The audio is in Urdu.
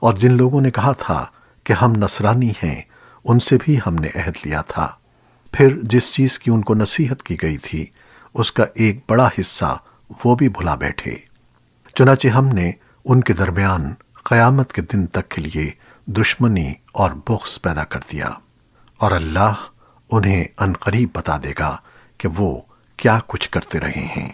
اور جن لوگوں نے کہا تھا کہ ہم نصرانی ہیں، ان سے بھی ہم نے عہد لیا تھا۔ پھر جس چیز کی ان کو نصیحت کی گئی تھی، اس کا ایک بڑا حصہ وہ بھی بھلا بیٹھے۔ چنانچہ ہم نے ان کے درمیان قیامت کے دن تک کے لیے دشمنی اور بغض پیدا کر دیا۔ اور اللہ انہیں انقریب بتا دے گا کہ وہ کیا کچھ کرتے رہے ہیں۔